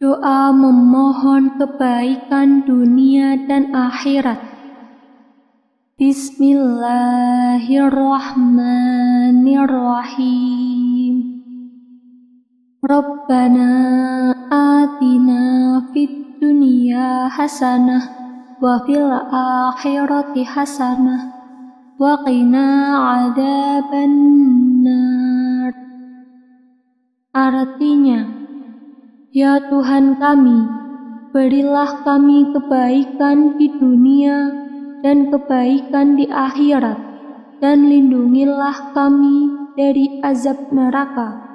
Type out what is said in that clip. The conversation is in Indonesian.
Doa memohon kebaikan dunia dan akhirat. Bismillahirrahmanirrahim. Rabbana atina fid dunya hasanah wa fil akhirati hasanah wa qina adzabannar. Artinya, Ya Tuhan kami, berilah kami kebaikan di dunia dan kebaikan di akhirat, dan lindungilah kami dari azab neraka.